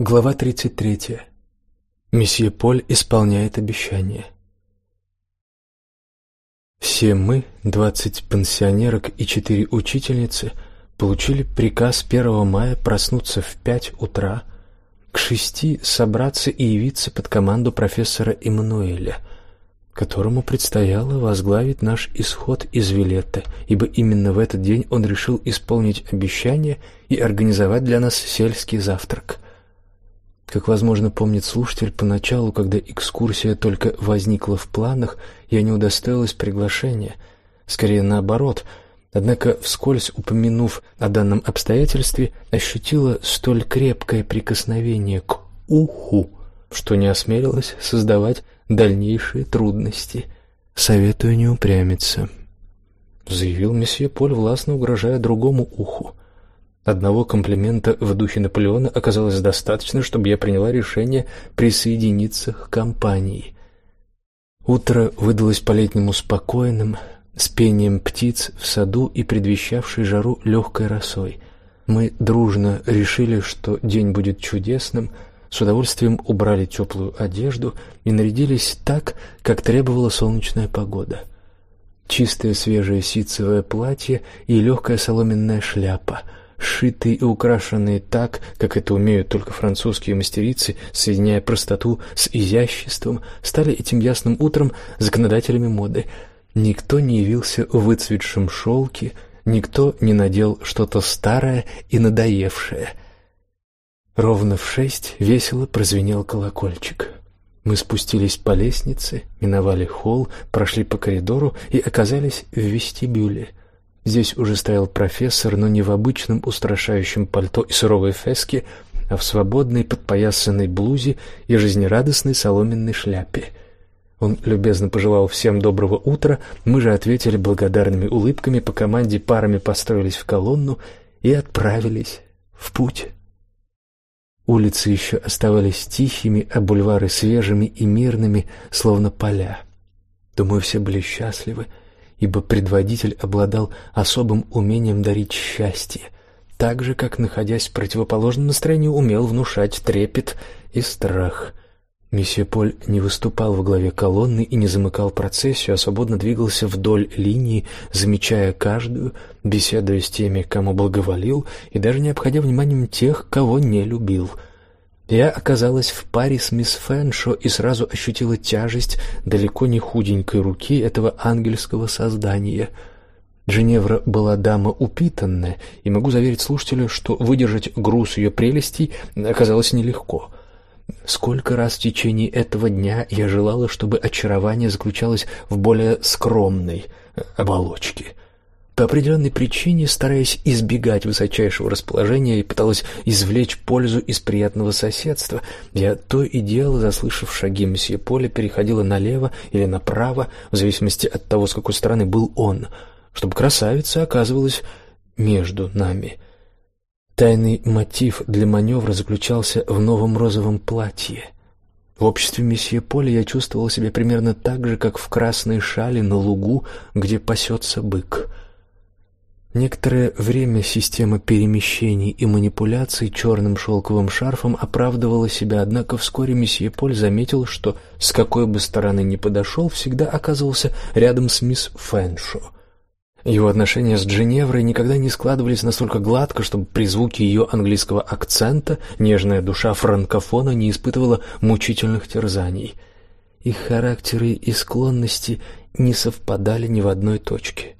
Глава 33. Месье Поль исполняет обещание. Все мы, двадцать пансионерок и четыре учительницы, получили приказ 1 мая проснуться в пять утра, к шести собраться и явиться под команду профессора Эммануэля, которому предстояло возглавить наш исход из Вилетта, ибо именно в этот день он решил исполнить обещание и организовать для нас сельский завтрак. Как возможно помнит слушатель, поначалу, когда экскурсия только возникла в планах, я не удостоилась приглашения, скорее наоборот. Однако, вскользь упомянув о данном обстоятельстве, ощутила столь крепкое прикосновение к уху, что не осмелилась создавать дальнейшие трудности. Советую не упрямиться, заявил месье Поль, властно угрожая другому уху. Одного комплимента в духе Наполеона оказалось достаточно, чтобы я приняла решение присоединиться к компании. Утро выдалось по-летнему спокойным, с пением птиц в саду и предвещавшей жару легкой росой. Мы дружно решили, что день будет чудесным, с удовольствием убрали теплую одежду и нарядились так, как требовала солнечная погода. Чистое свежее ситцевое платье и легкая соломенная шляпа — сшитые и украшенные так, как это умеют только французские мастерицы, соединяя простоту с изяществом, стали этим ясным утром законодателями моды. Никто не явился в выцветшем шелке, никто не надел что-то старое и надоевшее. Ровно в шесть весело прозвенел колокольчик. Мы спустились по лестнице, миновали холл, прошли по коридору и оказались в вестибюле. Здесь уже стоял профессор, но не в обычном устрашающем пальто и суровой феске, а в свободной подпоясанной блузе и жизнерадостной соломенной шляпе. Он любезно пожелал всем доброго утра, мы же ответили благодарными улыбками, по команде парами построились в колонну и отправились в путь. Улицы еще оставались тихими, а бульвары свежими и мирными, словно поля. Думаю, все были счастливы ибо предводитель обладал особым умением дарить счастье, так же как находясь в противоположном настроении умел внушать трепет и страх. Месье Поль не выступал во главе колонны и не замыкал процессию, а свободно двигался вдоль линии, замечая каждую, беседуя с теми, кому благоволил, и даже не обходя вниманием тех, кого не любил — я оказалась в паре с мисс Фэншо и сразу ощутила тяжесть далеко не худенькой руки этого ангельского создания. Женевра была дама упитанная, и могу заверить слушателю, что выдержать груз ее прелестей оказалось нелегко. Сколько раз в течение этого дня я желала, чтобы очарование заключалось в более скромной оболочке — по определенной причине, стараясь избегать высочайшего расположения, и пыталась извлечь пользу из приятного соседства. Я то и дело, заслышав шаги месье Поля, переходила налево или направо, в зависимости от того, с какой стороны был он, чтобы красавица оказывалась между нами. Тайный мотив для маневра заключался в новом розовом платье. В обществе месье Поля я чувствовала себя примерно так же, как в красной шали на лугу, где пасется бык. Некоторое время система перемещений и манипуляций черным шелковым шарфом оправдывала себя, однако вскоре месье Поль заметил, что с какой бы стороны ни подошел, всегда оказывался рядом с мисс Фэншо. Его отношения с Дженеврой никогда не складывались настолько гладко, чтобы при звуке ее английского акцента нежная душа франкофона не испытывала мучительных терзаний. Их характеры и склонности не совпадали ни в одной точке.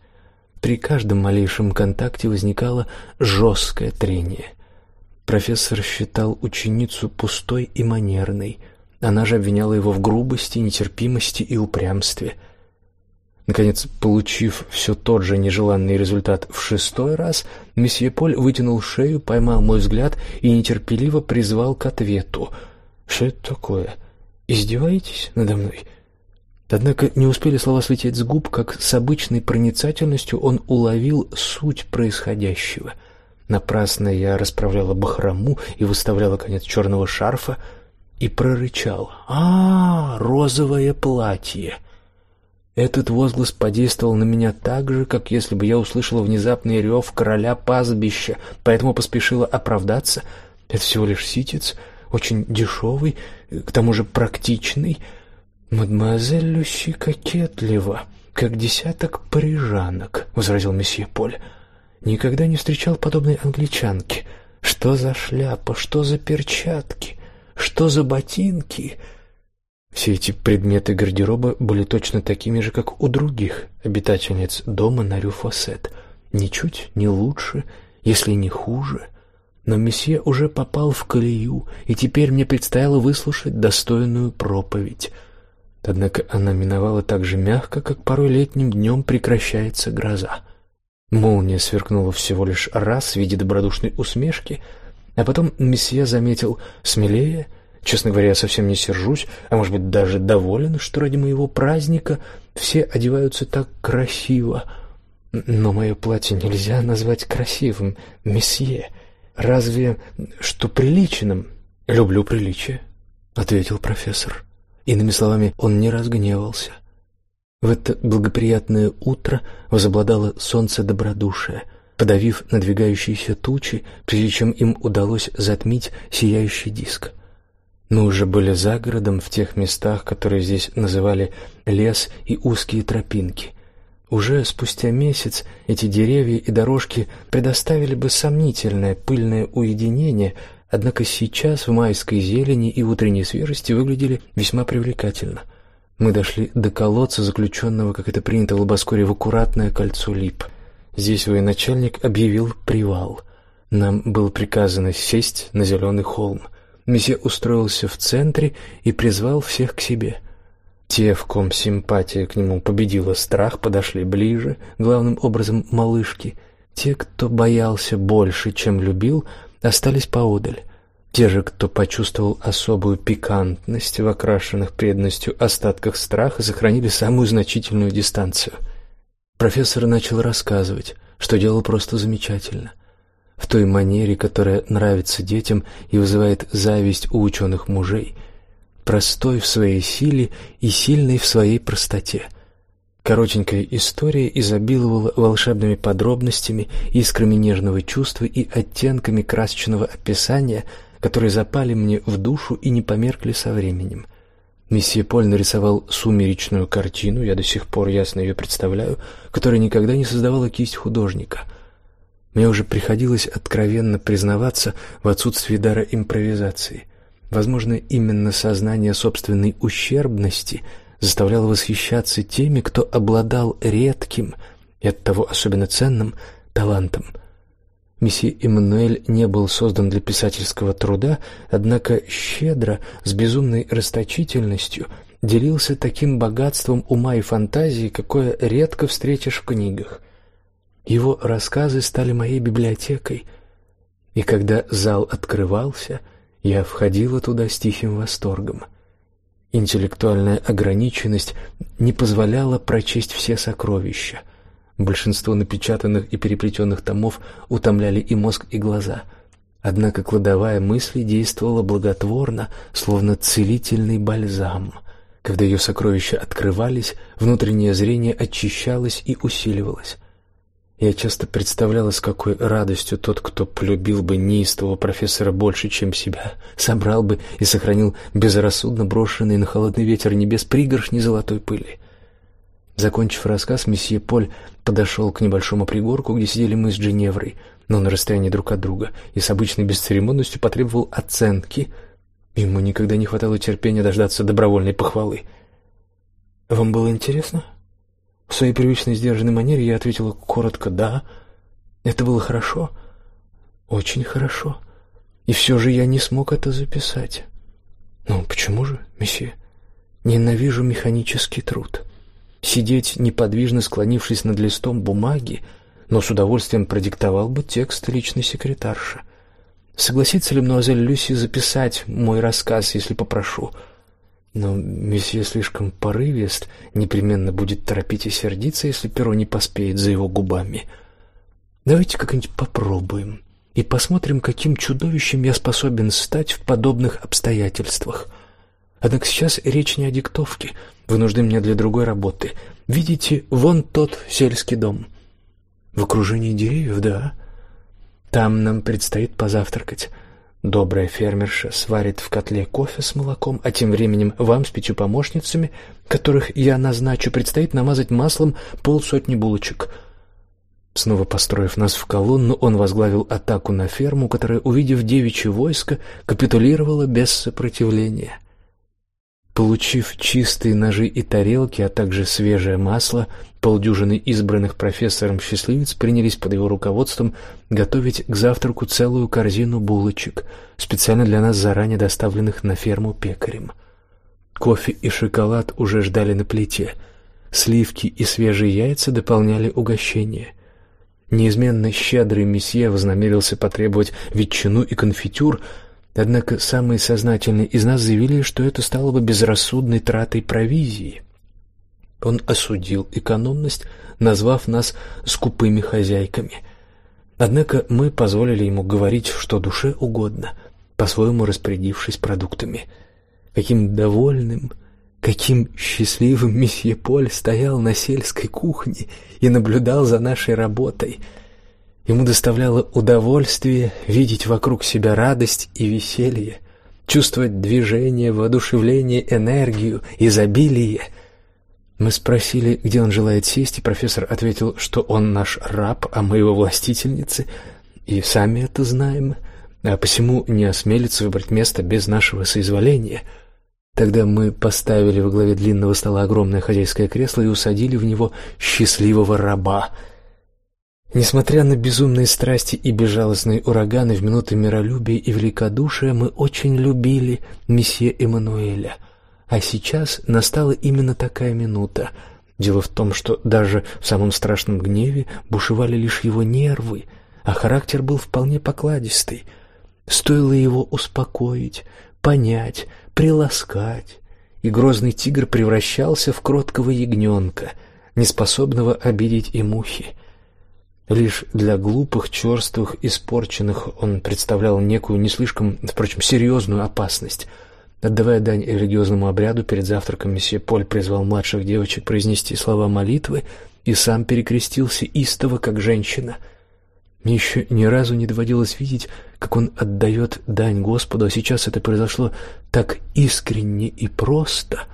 При каждом малейшем контакте возникало жесткое трение. Профессор считал ученицу пустой и манерной. Она же обвиняла его в грубости, нетерпимости и упрямстве. Наконец, получив все тот же нежеланный результат в шестой раз, месье Поль вытянул шею, поймал мой взгляд и нетерпеливо призвал к ответу. «Что это такое? Издеваетесь надо мной?» Однако не успели слова слететь с губ, как с обычной проницательностью он уловил суть происходящего. Напрасно я расправляла бахрому и выставляла конец черного шарфа и прорычал: "А, розовое платье!" Этот возглас подействовал на меня так же, как если бы я услышала внезапный рев короля пастбища, поэтому поспешила оправдаться. Это всего лишь ситец, очень дешевый, к тому же практичный. Мадемуазель Люси кокетлива, как десяток парижанок, возразил месье Поль. Никогда не встречал подобной англичанки. Что за шляпа, что за перчатки, что за ботинки? Все эти предметы гардероба были точно такими же, как у других обитательниц дома на Рю-Фоссет, ничуть не лучше, если не хуже. Но месье уже попал в колею, и теперь мне предстояло выслушать достойную проповедь. Однако она миновала так же мягко, как порой летним днем прекращается гроза. Молния сверкнула всего лишь раз в виде добродушной усмешки, а потом месье заметил смелее. Честно говоря, я совсем не сержусь, а может быть даже доволен, что ради моего праздника все одеваются так красиво. Но мое платье нельзя назвать красивым, месье. Разве что приличным? Люблю приличие, ответил профессор. Иными словами, он не разгневался. В это благоприятное утро возобладало солнце добродушия, подавив надвигающиеся тучи, прежде чем им удалось затмить сияющий диск. Мы уже были за городом в тех местах, которые здесь называли лес и узкие тропинки. Уже спустя месяц эти деревья и дорожки предоставили бы сомнительное пыльное уединение, однако сейчас в майской зелени и утренней свежести выглядели весьма привлекательно — мы дошли до колодца, заключенного, как это принято в Лобоскоре, в аккуратное кольцо лип. Здесь военачальник объявил привал. Нам было приказано сесть на зеленый холм. Месье устроился в центре и призвал всех к себе. Те, в ком симпатия к нему победила страх, подошли ближе, главным образом малышки. Те, кто боялся больше, чем любил, остались поодаль. Те же, кто почувствовал особую пикантность в окрашенных преданностью остатках страха, сохранили самую значительную дистанцию. Профессор начал рассказывать, что делал просто замечательно, в той манере, которая нравится детям и вызывает зависть у ученых мужей, простой в своей силе и сильной в своей простоте. Коротенькая история изобиловала волшебными подробностями, искрами нежного чувства и оттенками красочного описания – которые запали мне в душу и не померкли со временем. Месье Поль нарисовал сумеречную картину, я до сих пор ясно ее представляю, которая никогда не создавала кисть художника. Мне уже приходилось откровенно признаваться в отсутствии дара импровизации. Возможно, именно сознание собственной ущербности заставляло восхищаться теми, кто обладал редким и оттого особенно ценным талантом — Месье Эммануэль не был создан для писательского труда, однако щедро, с безумной расточительностью делился таким богатством ума и фантазии, какое редко встретишь в книгах. Его рассказы стали моей библиотекой, и когда зал открывался, я входила туда с тихим восторгом. Интеллектуальная ограниченность не позволяла прочесть все сокровища. Большинство напечатанных и переплетенных томов утомляли и мозг, и глаза. Однако кладовая мысли действовала благотворно, словно целительный бальзам. Когда ее сокровища открывались, внутреннее зрение очищалось и усиливалось. Я часто представляла, с какой радостью тот, кто полюбил бы неистового профессора больше, чем себя, собрал бы и сохранил безрассудно брошенные на холодный ветер небес пригоршни золотой пыли. Закончив рассказ, месье Поль подошел к небольшому пригорку, где сидели мы с Дженеврой, но на расстоянии друг от друга, и с обычной бесцеремонностью потребовал оценки. Ему никогда не хватало терпения дождаться добровольной похвалы. Вам было интересно? В своей привычной сдержанной манере я ответила коротко: "Да". Это было хорошо, очень хорошо. И все же я не смог это записать. Ну, почему же, месье? Ненавижу механический труд сидеть неподвижно склонившись над листом бумаги, но с удовольствием продиктовал бы текст личной секретарши. Согласится ли мадемуазель Люси записать мой рассказ, если попрошу? Но месье слишком порывист, непременно будет торопить и сердиться, если перо не поспеет за его губами. Давайте как-нибудь попробуем и посмотрим, каким чудовищем я способен стать в подобных обстоятельствах. Однако сейчас речь не о диктовке. Вы нужны мне для другой работы. Видите, вон тот сельский дом. В окружении деревьев, да. Там нам предстоит позавтракать. Добрая фермерша сварит в котле кофе с молоком, а тем временем вам с пятью помощницами, которых я назначу, предстоит намазать маслом полсотни булочек. Снова построив нас в колонну, он возглавил атаку на ферму, которая, увидев девичье войско, капитулировала без сопротивления. Получив чистые ножи и тарелки, а также свежее масло, полдюжины избранных профессором счастливец принялись под его руководством готовить к завтраку целую корзину булочек, специально для нас заранее доставленных на ферму пекарем. Кофе и шоколад уже ждали на плите. Сливки и свежие яйца дополняли угощение. Неизменно щедрый месье вознамерился потребовать ветчину и конфитюр — Однако самые сознательные из нас заявили, что это стало бы безрассудной тратой провизии. Он осудил экономность, назвав нас скупыми хозяйками. Однако мы позволили ему говорить, что душе угодно, по-своему распорядившись продуктами. Каким довольным, каким счастливым месье Поль стоял на сельской кухне и наблюдал за нашей работой — Ему доставляло удовольствие видеть вокруг себя радость и веселье, чувствовать движение, воодушевление, энергию, изобилие. Мы спросили, где он желает сесть, и профессор ответил, что он наш раб, а мы его властительницы, и сами это знаем, а посему не осмелится выбрать место без нашего соизволения. Тогда мы поставили во главе длинного стола огромное хозяйское кресло и усадили в него счастливого раба — Несмотря на безумные страсти и безжалостные ураганы в минуты миролюбия и великодушия, мы очень любили месье Эммануэля. А сейчас настала именно такая минута. Дело в том, что даже в самом страшном гневе бушевали лишь его нервы, а характер был вполне покладистый. Стоило его успокоить, понять, приласкать, и грозный тигр превращался в кроткого ягненка, неспособного обидеть и мухи. Лишь для глупых, черствых, испорченных он представлял некую не слишком, впрочем, серьезную опасность. Отдавая дань религиозному обряду, перед завтраком месье Поль призвал младших девочек произнести слова молитвы и сам перекрестился истово, как женщина. Мне еще ни разу не доводилось видеть, как он отдает дань Господу, а сейчас это произошло так искренне и просто,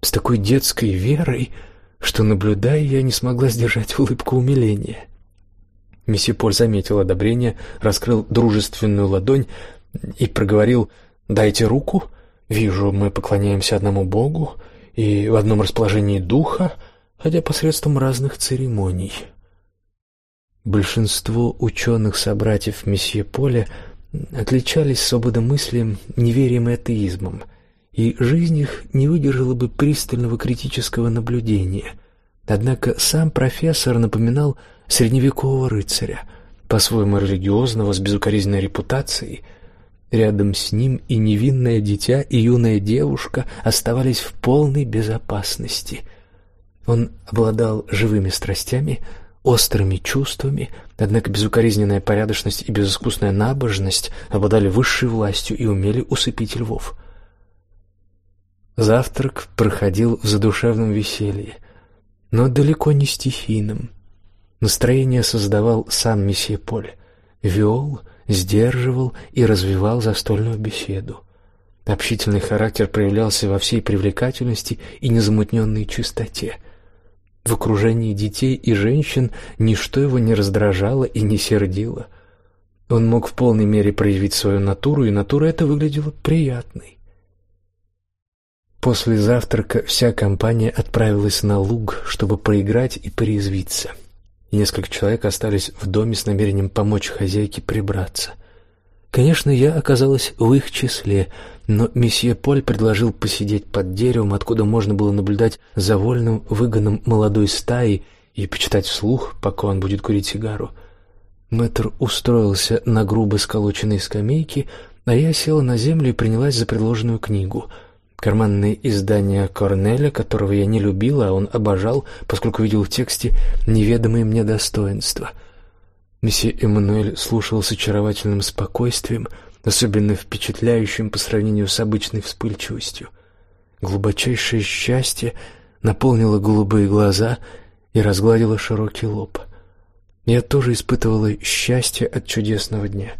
с такой детской верой, что, наблюдая, я не смогла сдержать улыбку умиления. Месье Поль заметил одобрение, раскрыл дружественную ладонь и проговорил: "Дайте руку. Вижу, мы поклоняемся одному Богу и в одном расположении духа, хотя посредством разных церемоний". Большинство ученых собратьев месье Поля отличались свободомыслием, неверием и атеизмом, и жизнь их не выдержала бы пристального критического наблюдения. Однако сам профессор напоминал средневекового рыцаря, по-своему религиозного, с безукоризненной репутацией. Рядом с ним и невинное дитя, и юная девушка оставались в полной безопасности. Он обладал живыми страстями, острыми чувствами, однако безукоризненная порядочность и безыскусная набожность обладали высшей властью и умели усыпить львов. Завтрак проходил в задушевном веселье, но далеко не стихийном. Настроение создавал сам месье Поль, вел, сдерживал и развивал застольную беседу. Общительный характер проявлялся во всей привлекательности и незамутненной чистоте. В окружении детей и женщин ничто его не раздражало и не сердило. Он мог в полной мере проявить свою натуру, и натура эта выглядела приятной. После завтрака вся компания отправилась на луг, чтобы поиграть и порезвиться и несколько человек остались в доме с намерением помочь хозяйке прибраться. Конечно, я оказалась в их числе, но месье Поль предложил посидеть под деревом, откуда можно было наблюдать за вольным выгоном молодой стаи и почитать вслух, пока он будет курить сигару. Мэтр устроился на грубо сколоченной скамейке, а я села на землю и принялась за предложенную книгу — Карманные издания Корнеля, которого я не любила, а он обожал, поскольку видел в тексте неведомые мне достоинства. Месье Эммануэль слушал с очаровательным спокойствием, особенно впечатляющим по сравнению с обычной вспыльчивостью. Глубочайшее счастье наполнило голубые глаза и разгладило широкий лоб. Я тоже испытывала счастье от чудесного дня.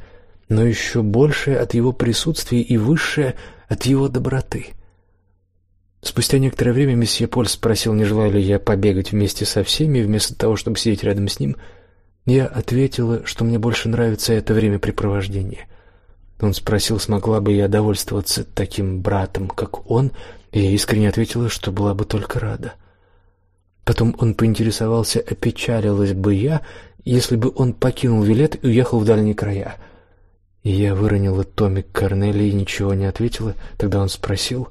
но еще большее от его присутствия и высшее от его доброты. Спустя некоторое время месье Поль спросил, не желаю ли я побегать вместе со всеми, вместо того, чтобы сидеть рядом с ним. Я ответила, что мне больше нравится это времяпрепровождение. Он спросил, смогла бы я довольствоваться таким братом, как он, и я искренне ответила, что была бы только рада. Потом он поинтересовался, опечалилась бы я, если бы он покинул Вилет и уехал в дальние края. И я выронила томик Корнелии и ничего не ответила. Тогда он спросил: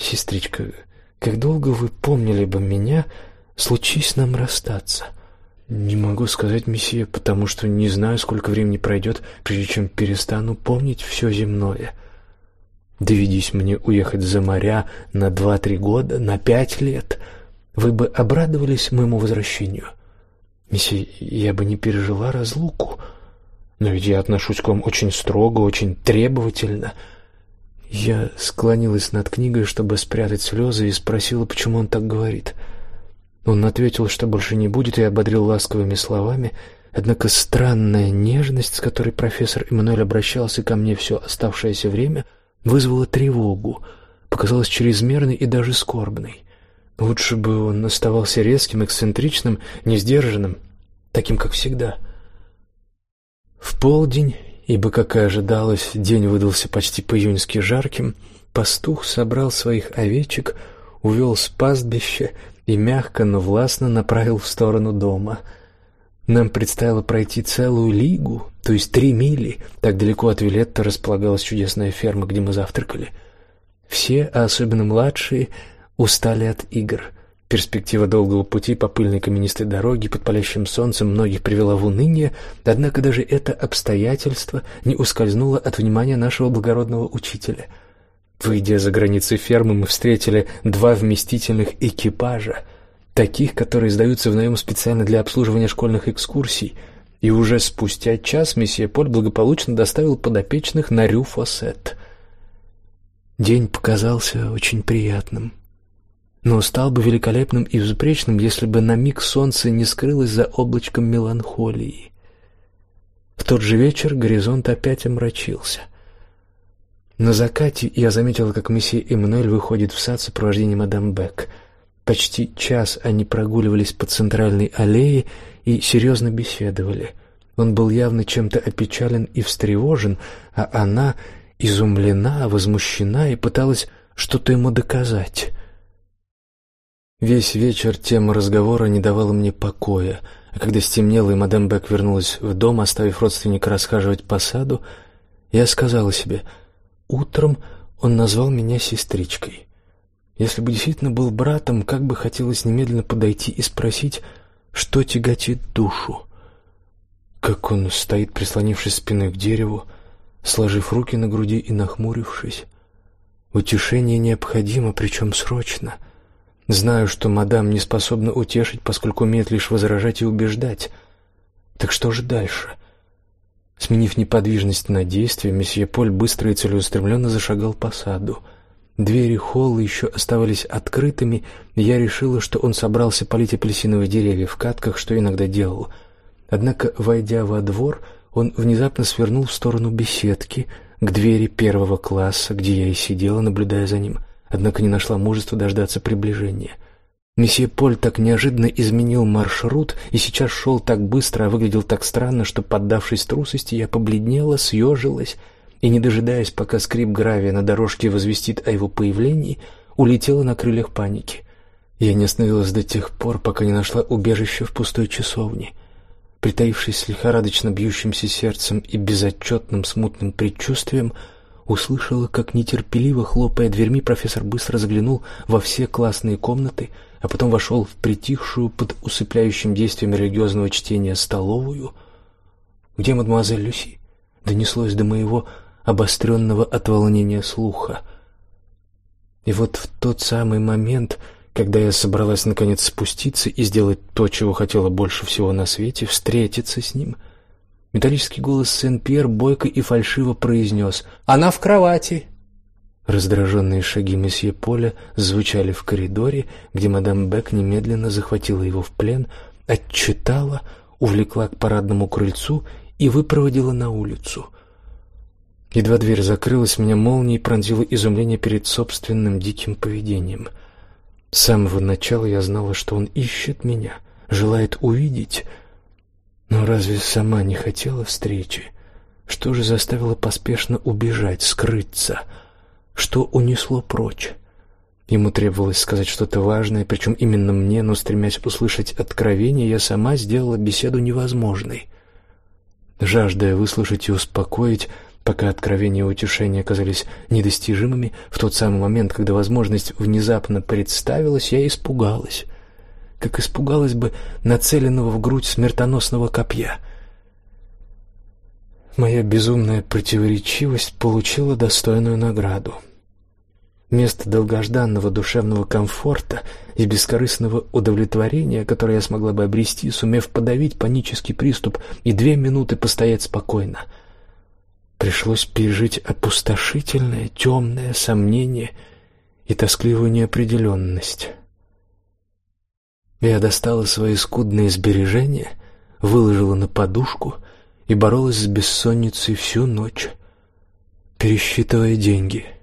"Сестричка, как долго вы помнили бы меня, случись нам расстаться?" Не могу сказать, месье, потому что не знаю, сколько времени пройдет, прежде чем перестану помнить все земное. Доведись мне уехать за моря на два-три года, на пять лет, вы бы обрадовались моему возвращению. Месье, я бы не пережила разлуку, но ведь я отношусь к вам очень строго, очень требовательно. Я склонилась над книгой, чтобы спрятать слезы, и спросила, почему он так говорит. — он ответил, что больше не будет, и ободрил ласковыми словами. Однако странная нежность, с которой профессор Эммануэль обращался ко мне все оставшееся время, вызвала тревогу, показалась чрезмерной и даже скорбной. Лучше бы он оставался резким, эксцентричным, несдержанным, таким, как всегда. В полдень, ибо, как и ожидалось, день выдался почти по-июньски жарким, пастух собрал своих овечек, увел с пастбища и мягко, но властно направил в сторону дома. Нам предстояло пройти целую лигу, то есть три мили. Так далеко от Вилетта располагалась чудесная ферма, где мы завтракали. Все, а особенно младшие, устали от игр. Перспектива долгого пути по пыльной каменистой дороге под палящим солнцем многих привела в уныние, однако даже это обстоятельство не ускользнуло от внимания нашего благородного учителя — Выйдя за границы фермы, мы встретили два вместительных экипажа, таких, которые сдаются в наем специально для обслуживания школьных экскурсий. И уже спустя час месье Поль благополучно доставил подопечных на Рю-Фосет. День показался очень приятным, но стал бы великолепным и безупречным, если бы на миг солнце не скрылось за облачком меланхолии. В тот же вечер горизонт опять омрачился. На закате я заметила, как месье Эммануэль выходит в сад в сопровождении мадам Бек. Почти час они прогуливались по центральной аллее и серьезно беседовали. Он был явно чем-то опечален и встревожен, а она изумлена, возмущена и пыталась что-то ему доказать. Весь вечер тема разговора не давала мне покоя, а когда стемнело и мадам Бек вернулась в дом, оставив родственника расхаживать по саду, я сказала себе — Утром он назвал меня сестричкой. Если бы действительно был братом, как бы хотелось немедленно подойти и спросить, что тяготит душу. Как он стоит, прислонившись спиной к дереву, сложив руки на груди и нахмурившись. Утешение необходимо, причем срочно. Знаю, что мадам не способна утешить, поскольку умеет лишь возражать и убеждать. Так что же дальше? Сменив неподвижность на действие, месье Поль быстро и целеустремленно зашагал по саду. Двери холла еще оставались открытыми, и я решила, что он собрался полить апельсиновые деревья в катках, что иногда делал. Однако, войдя во двор, он внезапно свернул в сторону беседки, к двери первого класса, где я и сидела, наблюдая за ним, однако не нашла мужества дождаться приближения. Месье Поль так неожиданно изменил маршрут и сейчас шел так быстро, а выглядел так странно, что, поддавшись трусости, я побледнела, съежилась и, не дожидаясь, пока скрип гравия на дорожке возвестит о его появлении, улетела на крыльях паники. Я не остановилась до тех пор, пока не нашла убежище в пустой часовне. Притаившись с лихорадочно бьющимся сердцем и безотчетным смутным предчувствием, услышала, как нетерпеливо хлопая дверьми, профессор быстро заглянул во все классные комнаты — а потом вошел в притихшую под усыпляющим действием религиозного чтения столовую. Где мадемуазель Люси? Донеслось до моего обостренного от волнения слуха. И вот в тот самый момент, когда я собралась наконец спуститься и сделать то, чего хотела больше всего на свете, встретиться с ним, металлический голос Сен-Пьер бойко и фальшиво произнес «Она в кровати!» Раздраженные шаги месье Поля звучали в коридоре, где мадам Бек немедленно захватила его в плен, отчитала, увлекла к парадному крыльцу и выпроводила на улицу. Едва дверь закрылась, меня молнией пронзило изумление перед собственным диким поведением. С самого начала я знала, что он ищет меня, желает увидеть. Но разве сама не хотела встречи? Что же заставило поспешно убежать, скрыться? Что унесло прочь? Ему требовалось сказать что-то важное, причем именно мне, но стремясь услышать откровение, я сама сделала беседу невозможной. Жаждая выслушать и успокоить, пока откровения и утешения казались недостижимыми, в тот самый момент, когда возможность внезапно представилась, я испугалась. Как испугалась бы нацеленного в грудь смертоносного копья. Моя безумная противоречивость получила достойную награду. Место долгожданного душевного комфорта и бескорыстного удовлетворения, которое я смогла бы обрести, сумев подавить панический приступ и две минуты постоять спокойно — Пришлось пережить опустошительное, темное сомнение и тоскливую неопределенность. Я достала свои скудные сбережения, выложила на подушку и боролась с бессонницей всю ночь, пересчитывая деньги —